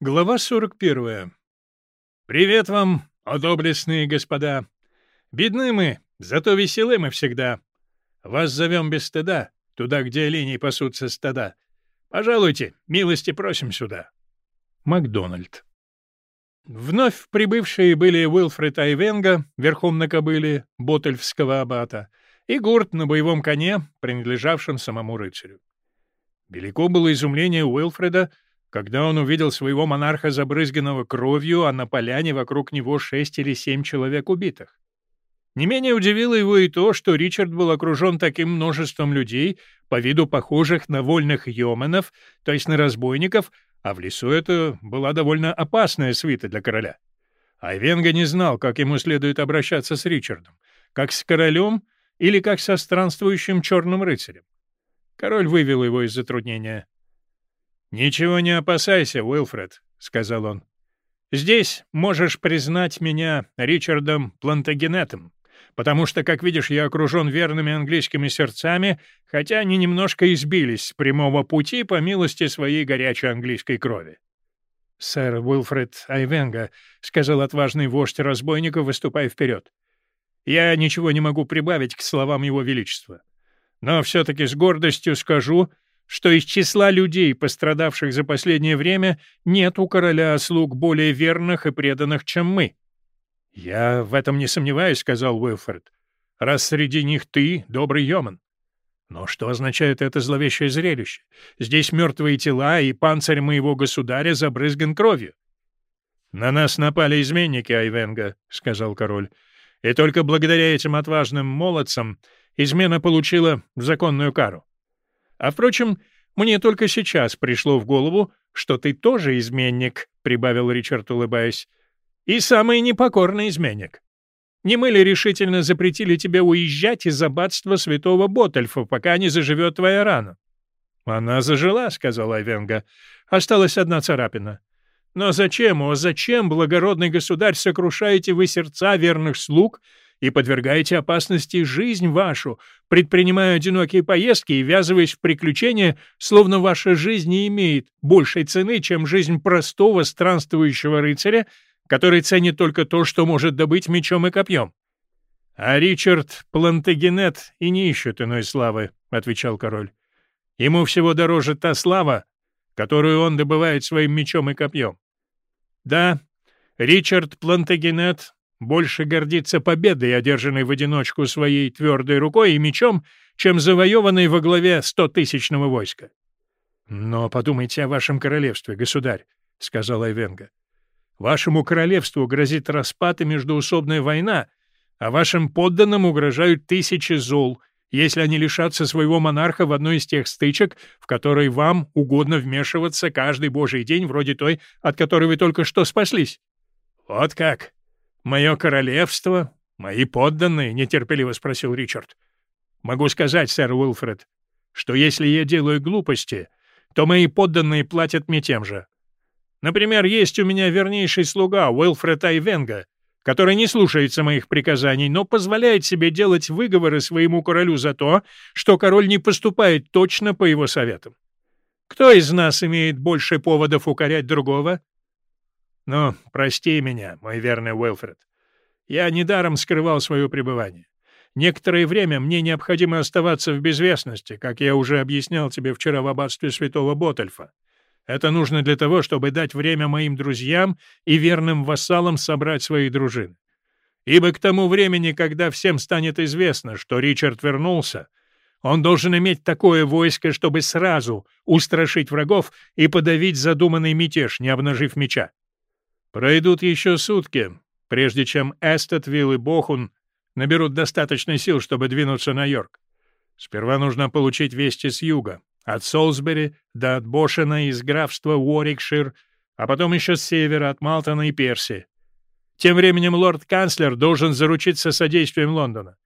Глава 41. «Привет вам, о доблестные господа! Бедны мы, зато веселы мы всегда. Вас зовем без стыда, туда, где оленей пасутся стада. Пожалуйте, милости просим сюда». Макдональд. Вновь прибывшие были Уилфред Айвенга, верхом на кобыле, ботельфского аббата, и Гурт на боевом коне, принадлежавшем самому рыцарю. Велико было изумление Уилфреда, когда он увидел своего монарха забрызганного кровью, а на поляне вокруг него шесть или семь человек убитых. Не менее удивило его и то, что Ричард был окружен таким множеством людей, по виду похожих на вольных йоменов, то есть на разбойников, а в лесу это была довольно опасная свита для короля. Айвенга не знал, как ему следует обращаться с Ричардом, как с королем или как со странствующим черным рыцарем. Король вывел его из затруднения. «Ничего не опасайся, Уилфред», — сказал он. «Здесь можешь признать меня Ричардом Плантагенетом, потому что, как видишь, я окружен верными английскими сердцами, хотя они немножко избились с прямого пути по милости своей горячей английской крови». «Сэр Уилфред Айвенга», — сказал отважный вождь разбойников, выступая вперед. «Я ничего не могу прибавить к словам его величества. Но все-таки с гордостью скажу, что из числа людей, пострадавших за последнее время, нет у короля слуг более верных и преданных, чем мы. — Я в этом не сомневаюсь, — сказал Уилфорд, — раз среди них ты — добрый Йоман. Но что означает это зловещее зрелище? Здесь мертвые тела, и панцирь моего государя забрызган кровью. — На нас напали изменники, Айвенга, — сказал король, — и только благодаря этим отважным молодцам измена получила законную кару. А, впрочем, мне только сейчас пришло в голову, что ты тоже изменник, — прибавил Ричард, улыбаясь, — и самый непокорный изменник. Не мы ли решительно запретили тебе уезжать из аббатства святого Ботальфа, пока не заживет твоя рана? — Она зажила, — сказал Айвенга. — Осталась одна царапина. Но зачем, о, зачем, благородный государь, сокрушаете вы сердца верных слуг и подвергаете опасности жизнь вашу, предпринимая одинокие поездки и ввязываясь в приключения, словно ваша жизнь не имеет большей цены, чем жизнь простого странствующего рыцаря, который ценит только то, что может добыть мечом и копьем. — А Ричард Плантагенет и не ищет иной славы, — отвечал король. — Ему всего дороже та слава, которую он добывает своим мечом и копьем. Да, Ричард Плантагенет больше гордится победой, одержанной в одиночку своей твердой рукой и мечом, чем завоеванной во главе стотысячного войска. — Но подумайте о вашем королевстве, государь, — сказал Айвенга. — Вашему королевству грозит распад и междуусобная война, а вашим подданным угрожают тысячи зол, если они лишатся своего монарха в одной из тех стычек, в которые вам угодно вмешиваться каждый божий день, вроде той, от которой вы только что спаслись. — Вот как! «Мое королевство? Мои подданные?» — нетерпеливо спросил Ричард. «Могу сказать, сэр Уилфред, что если я делаю глупости, то мои подданные платят мне тем же. Например, есть у меня вернейший слуга Уилфред Айвенга, который не слушается моих приказаний, но позволяет себе делать выговоры своему королю за то, что король не поступает точно по его советам. Кто из нас имеет больше поводов укорять другого? «Ну, прости меня, мой верный Уэлфред. Я недаром скрывал свое пребывание. Некоторое время мне необходимо оставаться в безвестности, как я уже объяснял тебе вчера в аббатстве святого Ботальфа. Это нужно для того, чтобы дать время моим друзьям и верным вассалам собрать свои дружины. Ибо к тому времени, когда всем станет известно, что Ричард вернулся, он должен иметь такое войско, чтобы сразу устрашить врагов и подавить задуманный мятеж, не обнажив меча. Пройдут еще сутки, прежде чем Эстетвилл и Бохун наберут достаточно сил, чтобы двинуться на Йорк. Сперва нужно получить вести с юга, от Солсбери до от Бошена из графства Уорикшир, а потом еще с севера, от Малтона и Перси. Тем временем лорд-канцлер должен заручиться содействием Лондона.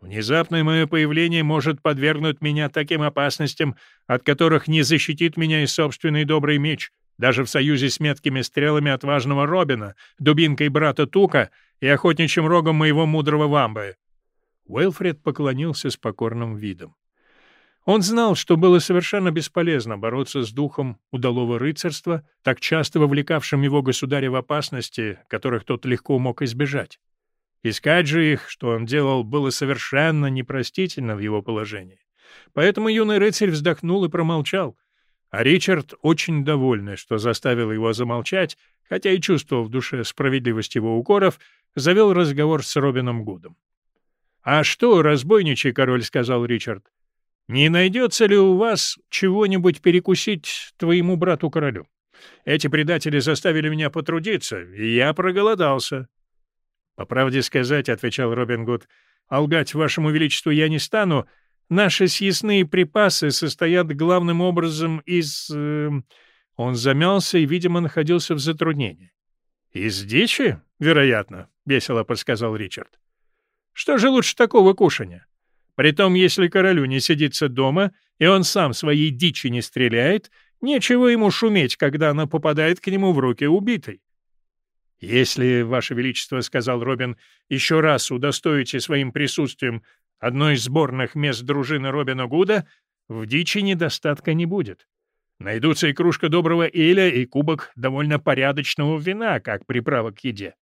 Внезапное мое появление может подвергнуть меня таким опасностям, от которых не защитит меня и собственный добрый меч, даже в союзе с меткими стрелами отважного Робина, дубинкой брата Тука и охотничьим рогом моего мудрого Вамбы. Уэлфред поклонился с покорным видом. Он знал, что было совершенно бесполезно бороться с духом удалого рыцарства, так часто вовлекавшим его государя в опасности, которых тот легко мог избежать. Искать же их, что он делал, было совершенно непростительно в его положении. Поэтому юный рыцарь вздохнул и промолчал, а Ричард, очень довольный, что заставил его замолчать, хотя и чувствовал в душе справедливость его укоров, завел разговор с Робином Гудом. «А что, разбойничий король», — сказал Ричард, — «не найдется ли у вас чего-нибудь перекусить твоему брату-королю? Эти предатели заставили меня потрудиться, и я проголодался». «По правде сказать», — отвечал Робин Гуд, — «а лгать вашему величеству я не стану. Наши съестные припасы состоят главным образом из...» э... Он замялся и, видимо, находился в затруднении. «Из дичи, вероятно», — весело подсказал Ричард. Что же лучше такого кушания? Притом, если королю не сидится дома, и он сам своей дичи не стреляет, нечего ему шуметь, когда она попадает к нему в руки убитой. «Если, Ваше Величество, — сказал Робин, — еще раз удостоите своим присутствием одной из сборных мест дружины Робина Гуда, в дичи недостатка не будет. Найдутся и кружка доброго эля, и кубок довольно порядочного вина, как приправа к еде.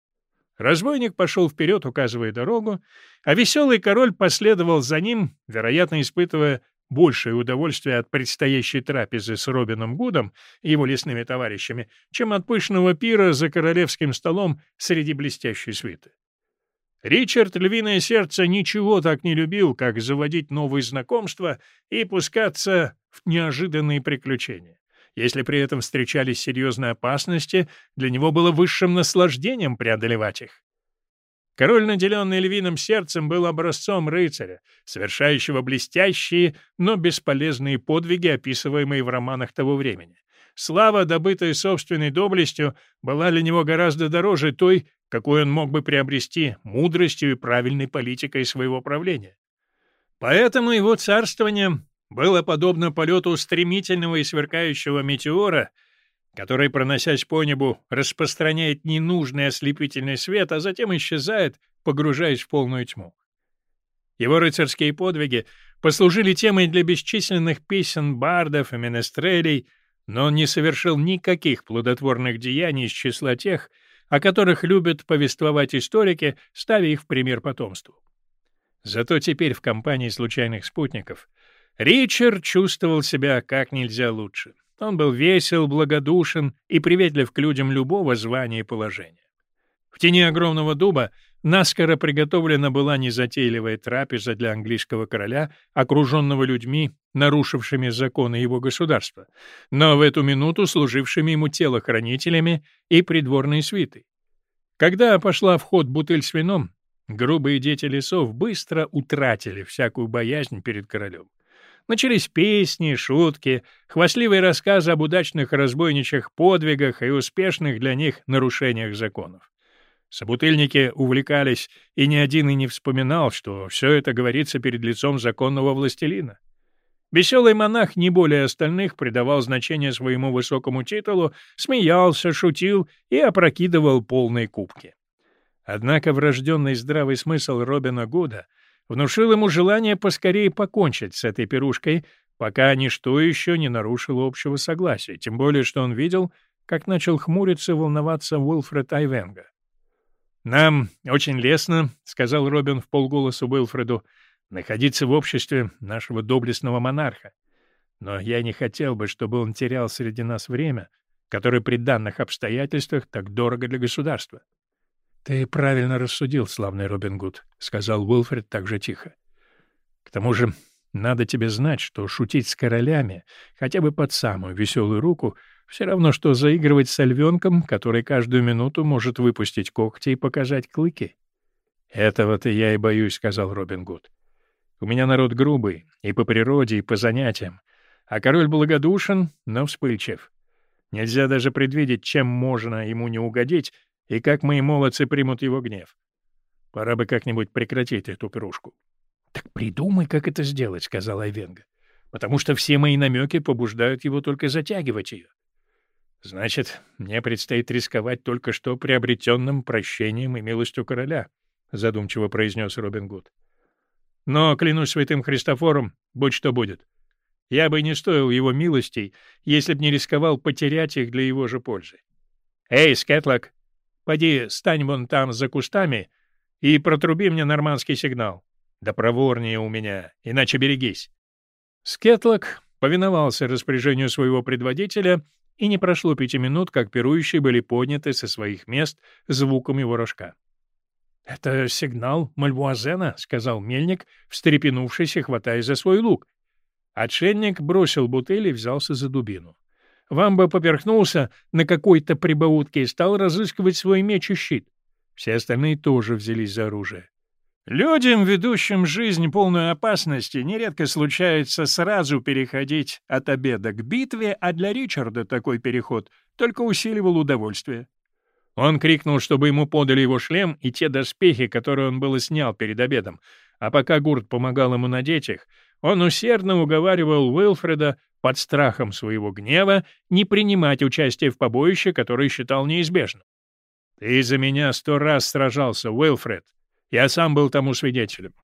Разбойник пошел вперед, указывая дорогу, а веселый король последовал за ним, вероятно, испытывая большее удовольствие от предстоящей трапезы с Робином Гудом и его лесными товарищами, чем от пышного пира за королевским столом среди блестящей свиты. Ричард Львиное Сердце ничего так не любил, как заводить новые знакомства и пускаться в неожиданные приключения. Если при этом встречались серьезные опасности, для него было высшим наслаждением преодолевать их. Король, наделенный львиным сердцем, был образцом рыцаря, совершающего блестящие, но бесполезные подвиги, описываемые в романах того времени. Слава, добытая собственной доблестью, была для него гораздо дороже той, какой он мог бы приобрести мудростью и правильной политикой своего правления. Поэтому его царствование было подобно полету стремительного и сверкающего метеора, который, проносясь по небу, распространяет ненужный ослепительный свет, а затем исчезает, погружаясь в полную тьму. Его рыцарские подвиги послужили темой для бесчисленных песен бардов и менестрелей, но он не совершил никаких плодотворных деяний из числа тех, о которых любят повествовать историки, ставя их в пример потомству. Зато теперь в компании случайных спутников Ричард чувствовал себя как нельзя лучше. Он был весел, благодушен и приветлив к людям любого звания и положения. В тени огромного дуба наскоро приготовлена была незатейливая трапеза для английского короля, окруженного людьми, нарушившими законы его государства, но в эту минуту служившими ему телохранителями и придворной свитой. Когда пошла в ход бутыль с вином, грубые дети лесов быстро утратили всякую боязнь перед королем. Начались песни, шутки, хвастливые рассказы об удачных разбойничьих подвигах и успешных для них нарушениях законов. Собутыльники увлекались, и ни один и не вспоминал, что все это говорится перед лицом законного властелина. Веселый монах не более остальных придавал значение своему высокому титулу, смеялся, шутил и опрокидывал полные кубки. Однако врожденный здравый смысл Робина Гуда внушил ему желание поскорее покончить с этой пирушкой, пока ничто еще не нарушило общего согласия, тем более что он видел, как начал хмуриться и волноваться Уилфред Айвенга. «Нам очень лестно», — сказал Робин в полголоса Уилфреду, — «находиться в обществе нашего доблестного монарха. Но я не хотел бы, чтобы он терял среди нас время, которое при данных обстоятельствах так дорого для государства. «Ты правильно рассудил, славный Робин Гуд», — сказал Уилфред так же тихо. «К тому же надо тебе знать, что шутить с королями, хотя бы под самую веселую руку, все равно, что заигрывать с львенком, который каждую минуту может выпустить когти и показать клыки». «Этого-то я и боюсь», — сказал Робин Гуд. «У меня народ грубый, и по природе, и по занятиям, а король благодушен, но вспыльчив. Нельзя даже предвидеть, чем можно ему не угодить, и как мои молодцы примут его гнев. Пора бы как-нибудь прекратить эту пирушку. — Так придумай, как это сделать, — сказал Айвенга, — потому что все мои намеки побуждают его только затягивать ее. — Значит, мне предстоит рисковать только что приобретенным прощением и милостью короля, — задумчиво произнес Робин Гуд. — Но, клянусь святым Христофором, будь что будет. Я бы не стоил его милостей, если б не рисковал потерять их для его же пользы. Эй, Скетлок, поди стань вон там за кустами и протруби мне нормандский сигнал. Да проворнее у меня, иначе берегись. Скетлок повиновался распоряжению своего предводителя, и не прошло пяти минут, как пирующие были подняты со своих мест звуком его рожка. — Это сигнал Мальвуазена, — сказал мельник, встрепенувшись и хватая за свой лук. Отшельник бросил бутыль и взялся за дубину. Вамба поперхнулся на какой-то прибаутке и стал разыскивать свой меч и щит. Все остальные тоже взялись за оружие. Людям, ведущим жизнь полную опасности, нередко случается сразу переходить от обеда к битве, а для Ричарда такой переход только усиливал удовольствие. Он крикнул, чтобы ему подали его шлем и те доспехи, которые он было снял перед обедом, а пока Гурт помогал ему надеть их, он усердно уговаривал Уилфреда под страхом своего гнева не принимать участие в побоище, которое считал неизбежным. «Ты за меня сто раз сражался, Уилфред. Я сам был тому свидетелем.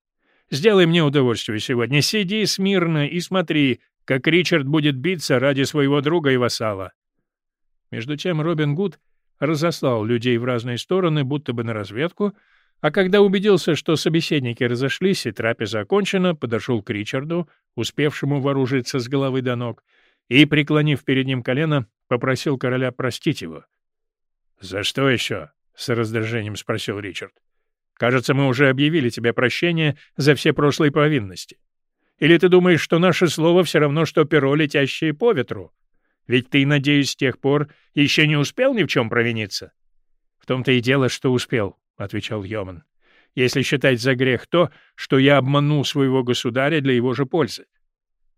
Сделай мне удовольствие сегодня. Сиди смирно и смотри, как Ричард будет биться ради своего друга и вассала». Между тем Робин Гуд разослал людей в разные стороны, будто бы на разведку, а когда убедился, что собеседники разошлись и трапеза окончена, подошел к Ричарду, успевшему вооружиться с головы до ног, и, преклонив перед ним колено, попросил короля простить его. «За что еще?» — с раздражением спросил Ричард. Кажется, мы уже объявили тебе прощение за все прошлые провинности. Или ты думаешь, что наше слово все равно, что перо, летящее по ветру? Ведь ты, надеюсь, с тех пор еще не успел ни в чем провиниться? — В том-то и дело, что успел, — отвечал Йоман. — Если считать за грех то, что я обманул своего государя для его же пользы.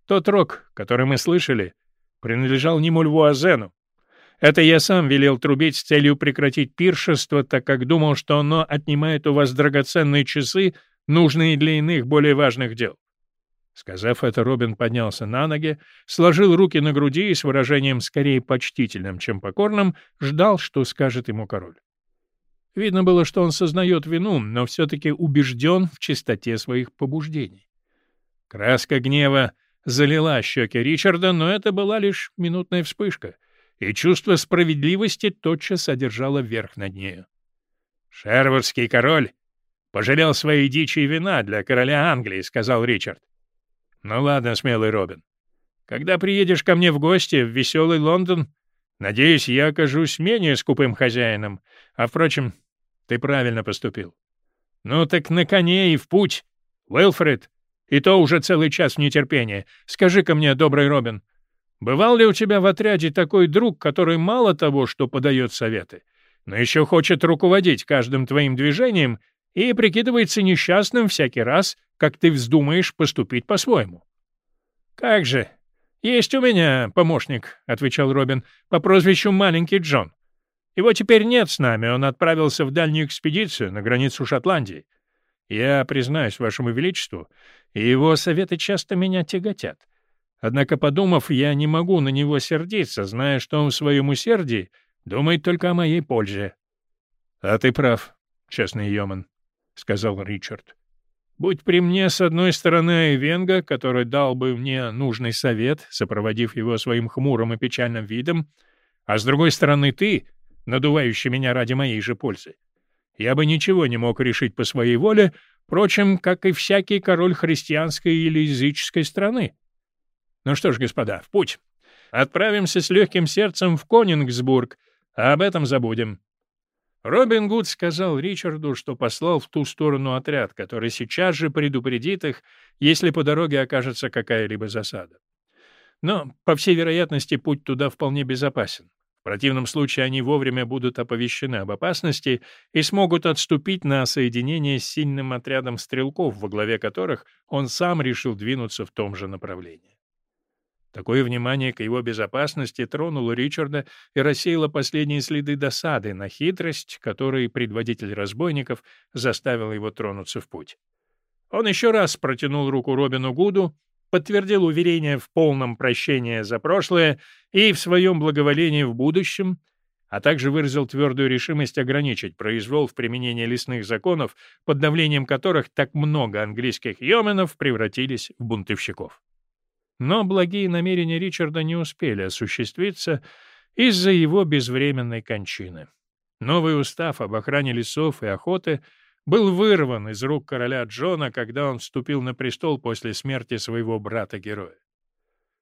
Тот рок, который мы слышали, принадлежал не Мульвуазену, это я сам велел трубить с целью прекратить пиршество, так как думал, что оно отнимает у вас драгоценные часы, нужные для иных более важных дел. Сказав это, Робин поднялся на ноги, сложил руки на груди и с выражением скорее почтительным, чем покорным, ждал, что скажет ему король. Видно было, что он сознает вину, но все-таки убежден в чистоте своих побуждений. Краска гнева залила щеки Ричарда, но это была лишь минутная вспышка — и чувство справедливости тотчас одержало верх над нею. «Шервудский король пожалел своей дичи и вина для короля Англии», — сказал Ричард. «Ну ладно, смелый Робин. Когда приедешь ко мне в гости в веселый Лондон, надеюсь, я окажусь менее скупым хозяином. А, впрочем, ты правильно поступил. Ну так на коне и в путь. Уилфред, и то уже целый час в нетерпении. Скажи-ка мне, добрый Робин, — Бывал ли у тебя в отряде такой друг, который мало того, что подает советы, но еще хочет руководить каждым твоим движением и прикидывается несчастным всякий раз, как ты вздумаешь поступить по-своему? — Как же? Есть у меня помощник, — отвечал Робин, — по прозвищу Маленький Джон. Его теперь нет с нами, он отправился в дальнюю экспедицию на границу Шотландии. Я признаюсь вашему величеству, его советы часто меня тяготят. Однако, подумав, я не могу на него сердиться, зная, что он в своем усердии думает только о моей пользе. — А ты прав, честный Йоман, — сказал Ричард. — Будь при мне с одной стороны Эвенга, который дал бы мне нужный совет, сопроводив его своим хмурым и печальным видом, а с другой стороны ты, надувающий меня ради моей же пользы, я бы ничего не мог решить по своей воле, впрочем, как и всякий король христианской или языческой страны. Ну что ж, господа, в путь. Отправимся с легким сердцем в Конингсбург, а об этом забудем. Робин Гуд сказал Ричарду, что послал в ту сторону отряд, который сейчас же предупредит их, если по дороге окажется какая-либо засада. Но, по всей вероятности, путь туда вполне безопасен. В противном случае они вовремя будут оповещены об опасности и смогут отступить на соединение с сильным отрядом стрелков, во главе которых он сам решил двинуться в том же направлении. Такое внимание к его безопасности тронуло Ричарда и рассеяло последние следы досады на хитрость, которой предводитель разбойников заставил его тронуться в путь. Он еще раз протянул руку Робину Гуду, подтвердил уверение в полном прощении за прошлое и в своем благоволении в будущем, а также выразил твердую решимость ограничить произвол в применении лесных законов, под давлением которых так много английских йоменов превратились в бунтовщиков. Но благие намерения Ричарда не успели осуществиться из-за его безвременной кончины. Новый устав об охране лесов и охоты был вырван из рук короля Джона, когда он вступил на престол после смерти своего брата-героя.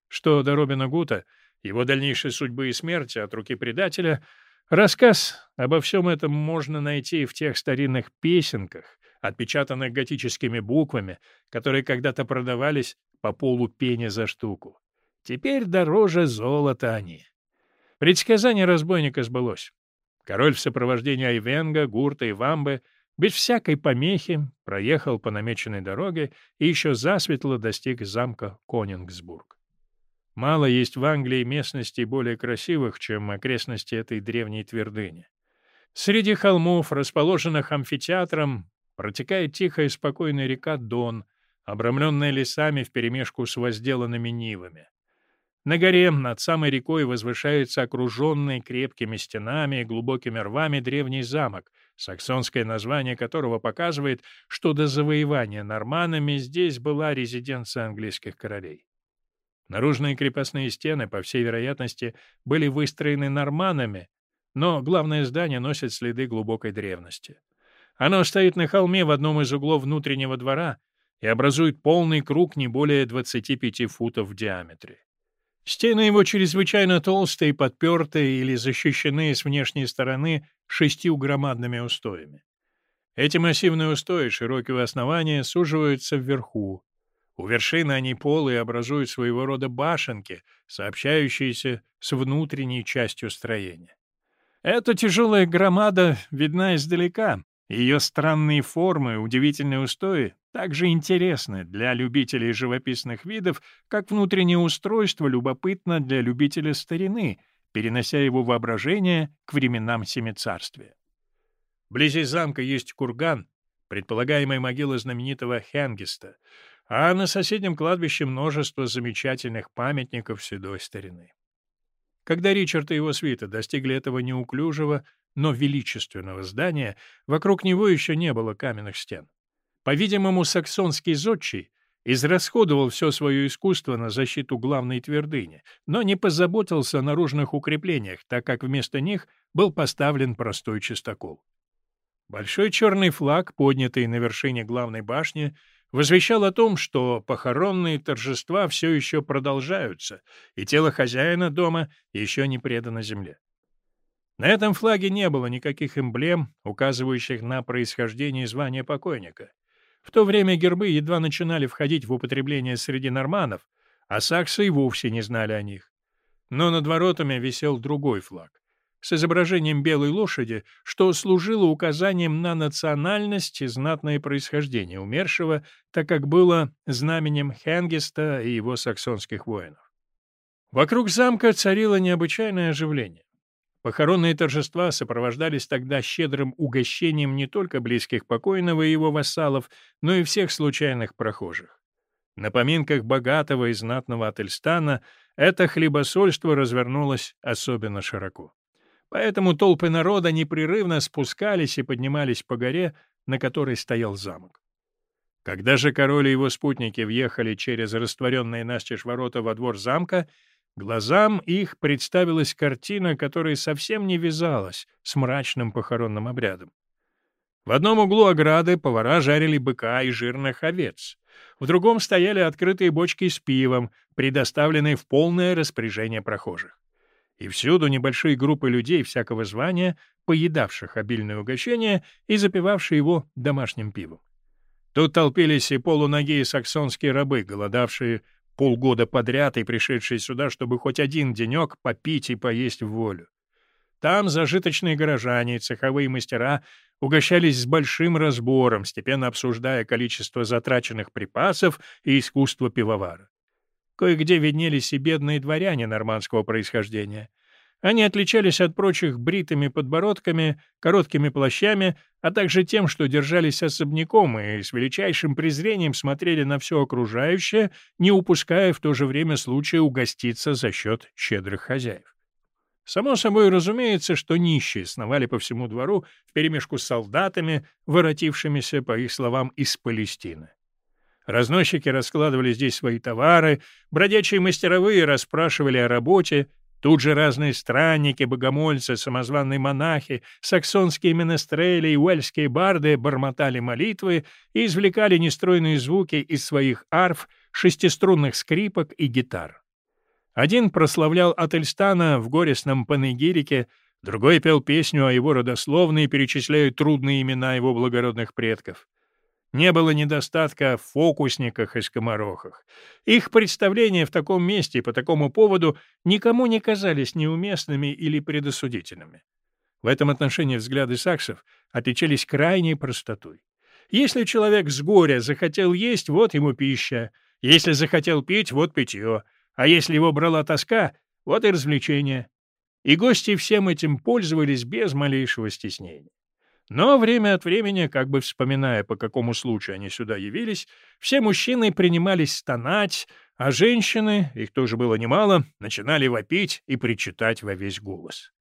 Что до Робина Гута, его дальнейшей судьбы и смерти от руки предателя, рассказ обо всем этом можно найти в тех старинных песенках, отпечатанных готическими буквами, которые когда-то продавались по полу пени за штуку. Теперь дороже золота они. Предсказание разбойника сбылось. Король в сопровождении Айвенга, Гурта и Вамбы без всякой помехи проехал по намеченной дороге и еще засветло достиг замка Конингсбург. Мало есть в Англии местностей более красивых, чем окрестности этой древней твердыни. Среди холмов, расположенных амфитеатром, протекает тихая и спокойная река Дон, обрамленная лесами вперемешку с возделанными нивами. На горе над самой рекой возвышается окруженный крепкими стенами и глубокими рвами древний замок, саксонское название которого показывает, что до завоевания норманами здесь была резиденция английских королей. Наружные крепостные стены, по всей вероятности, были выстроены норманами, но главное здание носит следы глубокой древности. Оно стоит на холме в одном из углов внутреннего двора и образует полный круг не более 25 футов в диаметре. Стены его чрезвычайно толстые, подпертые или защищены с внешней стороны шестью громадными устоями. Эти массивные устои широкого основания суживаются вверху. У вершины они полые образуют своего рода башенки, сообщающиеся с внутренней частью строения. Эта тяжелая громада видна издалека, ее странные формы, удивительные устои также интересны для любителей живописных видов, как внутреннее устройство любопытно для любителя старины, перенося его воображение к временам Семицарствия. Вблизи замка есть курган, предполагаемая могила знаменитого Хенгиста, а на соседнем кладбище множество замечательных памятников седой старины. Когда Ричард и его свита достигли этого неуклюжего, но величественного здания, вокруг него еще не было каменных стен. По-видимому, саксонский зодчий израсходовал все свое искусство на защиту главной твердыни, но не позаботился о наружных укреплениях, так как вместо них был поставлен простой чистокол. Большой черный флаг, поднятый на вершине главной башни, возвещал о том, что похоронные торжества все еще продолжаются, и тело хозяина дома еще не предано земле. На этом флаге не было никаких эмблем, указывающих на происхождение и звание покойника. В то время гербы едва начинали входить в употребление среди норманов, а саксы и вовсе не знали о них. Но над воротами висел другой флаг с изображением белой лошади, что служило указанием на национальность и знатное происхождение умершего, так как было знаменем Хенгиста и его саксонских воинов. Вокруг замка царило необычайное оживление. Похоронные торжества сопровождались тогда щедрым угощением не только близких покойного и его вассалов, но и всех случайных прохожих. На поминках богатого и знатного Ательстана это хлебосольство развернулось особенно широко. Поэтому толпы народа непрерывно спускались и поднимались по горе, на которой стоял замок. Когда же король и его спутники въехали через растворенные настежь ворота во двор замка, Глазам их представилась картина, которая совсем не вязалась с мрачным похоронным обрядом. В одном углу ограды повара жарили быка и жирных овец. В другом стояли открытые бочки с пивом, предоставленные в полное распоряжение прохожих. И всюду небольшие группы людей всякого звания, поедавших обильное угощение и запивавшие его домашним пивом. Тут толпились и полуногие саксонские рабы, голодавшие полгода подряд и пришедшие сюда, чтобы хоть один денек попить и поесть в волю. Там зажиточные горожане и цеховые мастера угощались с большим разбором, степенно обсуждая количество затраченных припасов и искусство пивовара. Кое-где виднелись и бедные дворяне нормандского происхождения — они отличались от прочих бритыми подбородками, короткими плащами, а также тем, что держались особняком и с величайшим презрением смотрели на все окружающее, не упуская в то же время случая угоститься за счет щедрых хозяев. Само собой разумеется, что нищие сновали по всему двору вперемешку с солдатами, воротившимися, по их словам, из Палестины. Разносчики раскладывали здесь свои товары, бродячие мастеровые расспрашивали о работе, тут же разные странники, богомольцы, самозванные монахи, саксонские менестрели и уэльские барды бормотали молитвы и извлекали нестройные звуки из своих арф, шестиструнных скрипок и гитар. Один прославлял Ательстана в горестном панегирике, другой пел песню о его родословной, перечисляя трудные имена его благородных предков. Не было недостатка в фокусниках и скоморохах. Их представления в таком месте и по такому поводу никому не казались неуместными или предосудительными. В этом отношении взгляды саксов отличались крайней простотой. Если человек с горя захотел есть, вот ему пища. Если захотел пить, вот питье. А если его брала тоска, вот и развлечение. И гости всем этим пользовались без малейшего стеснения. Но время от времени, как бы вспоминая, по какому случаю они сюда явились, все мужчины принимались стонать, а женщины, их тоже было немало, начинали вопить и причитать во весь голос.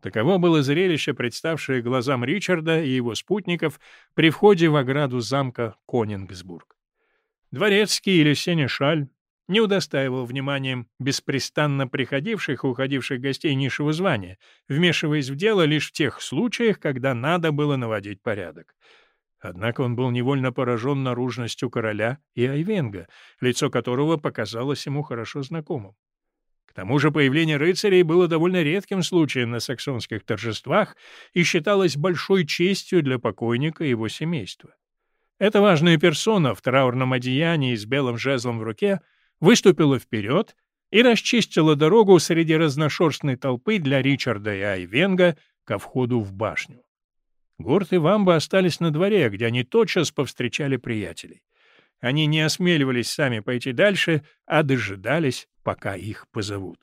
Таково было зрелище, представшее глазам Ричарда и его спутников при входе в ограду замка Конингсбург. Дворецкий или Сенешаль не удостаивал вниманием беспрестанно приходивших и уходивших гостей низшего звания, вмешиваясь в дело лишь в тех случаях, когда надо было наводить порядок. Однако он был невольно поражен наружностью короля и Айвенга, лицо которого показалось ему хорошо знакомым. К тому же появление рыцарей было довольно редким случаем на саксонских торжествах и считалось большой честью для покойника и его семейства. Эта важная персона в траурном одеянии с белым жезлом в руке — выступила вперед и расчистила дорогу среди разношерстной толпы для Ричарда и Айвенга ко входу в башню. Гурт и Вамба остались на дворе, где они тотчас повстречали приятелей. Они не осмеливались сами пойти дальше, а дожидались, пока их позовут.